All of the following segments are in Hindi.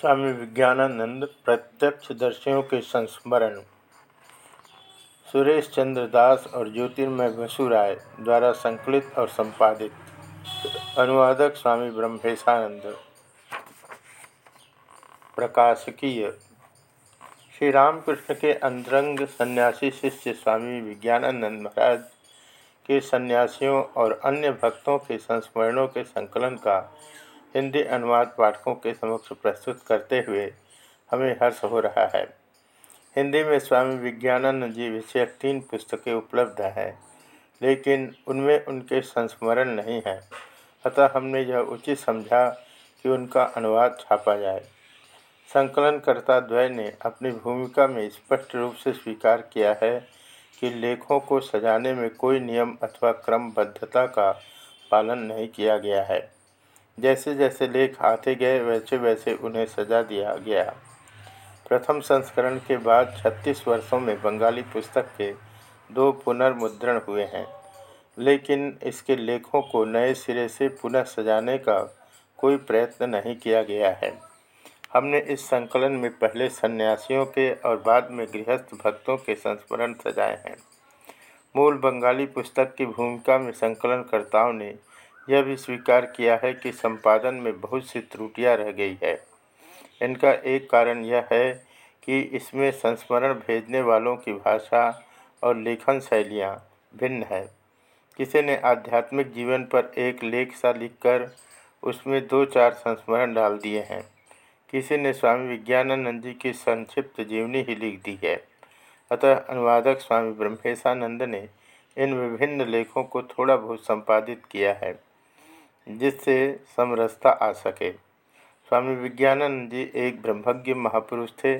स्वामी विज्ञानानंद प्रत्यक्ष दर्शियों के संस्मरण। सुरेश चंद्र दास और ज्योतिर्मय बसु राय द्वारा संकलित और संपादित। अनुवादक स्वामी ब्रह्मेशानंद। प्रकाशकीय। श्री रामकृष्ण के अंतरंग सन्यासी शिष्य स्वामी विज्ञानानंद महाराज के सन्यासियों और अन्य भक्तों के संस्मरणों के संकलन का हिंदी अनुवाद पाठकों के समक्ष प्रस्तुत करते हुए हमें हर्ष हो रहा है। हिंदी में स्वामी विज्ञानंद जी विषयक तीन पुस्तकें उपलब्ध हैं, लेकिन उनमें उनके संस्मरण नहीं है। अतः हमने यह उचित समझा कि उनका अनुवाद छापा जाए। संकलनकर्ता द्वय ने अपनी भूमिका में स्पष्ट रूप से स्वीकार किया है कि लेखों को सजाने में कोई नियम अथवा क्रमबद्धता का पालन नहीं किया गया है। जैसे जैसे लेख आते गए वैसे वैसे उन्हें सजा दिया गया। प्रथम संस्करण के बाद 36 वर्षों में बंगाली पुस्तक के दो पुनर्मुद्रण हुए हैं। लेकिन इसके लेखों को नए सिरे से पुनः सजाने का कोई प्रयत्न नहीं किया गया है। हमने इस संकलन में पहले सन्यासियों के और बाद में गृहस्थ भक्तों के संस्मरण सजाए हैं। मूल बंगाली पुस्तक की भूमिका में संकलनकर्ताओं ने यह भी स्वीकार किया है कि संपादन में बहुत सी त्रुटियाँ रह गई है। इनका एक कारण यह है कि इसमें संस्मरण भेजने वालों की भाषा और लेखन शैलियाँ भिन्न है। किसी ने आध्यात्मिक जीवन पर एक लेख सा लिखकर उसमें दो चार संस्मरण डाल दिए हैं। किसी ने स्वामी विज्ञानानंद जी की संक्षिप्त जीवनी ही लिख दी है। अतः अनुवादक स्वामी ब्रह्मेशानंद ने इन विभिन्न लेखों को थोड़ा बहुत संपादित किया है। जिससे समरसता आ सके। स्वामी विज्ञानंद जी एक ब्रह्मज्ञ महापुरुष थे।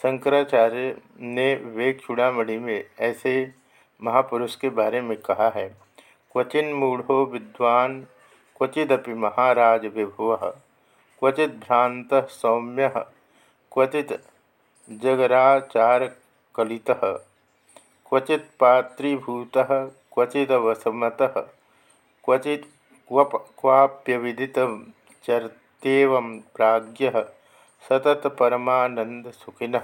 शंकराचार्य ने विवेक चूड़ामणि में ऐसे महापुरुष के बारे में कहा है, क्वचिन मूढ़ो विद्वान, क्वचिदपि महाराज विभुव क्वचित भ्रांत सौम्य क्वचित जगराचार कलित क्वचित पात्रीभूत, क्वचिदवसमत क्वचित क्वाप्यविदित चरतेव प्राज्ञ सतत परमानंद सुखिन।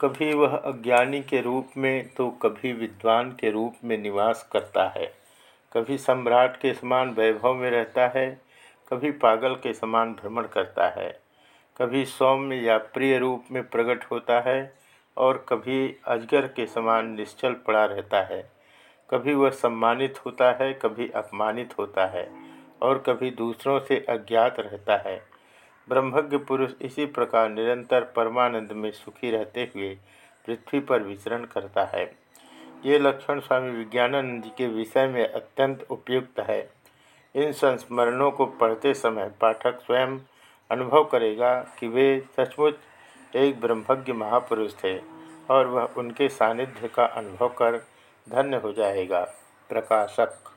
कभी वह अज्ञानी के रूप में तो कभी विद्वान के रूप में निवास करता है। कभी सम्राट के समान वैभव में रहता है, कभी पागल के समान भ्रमण करता है। कभी सौम्य या प्रिय रूप में प्रकट होता है और कभी अजगर के समान निश्चल पड़ा रहता है। कभी वह सम्मानित होता है, कभी अपमानित होता है और कभी दूसरों से अज्ञात रहता है। ब्रह्मज्ञ पुरुष इसी प्रकार निरंतर परमानंद में सुखी रहते हुए पृथ्वी पर विचरण करता है। ये लक्षण स्वामी विज्ञानानंद जी के विषय में अत्यंत उपयुक्त है। इन संस्मरणों को पढ़ते समय पाठक स्वयं अनुभव करेगा कि वे सचमुच एक ब्रह्मज्ञ महापुरुष थे और वह उनके सानिध्य का अनुभव कर धन्य हो जाएगा, प्रकाशक।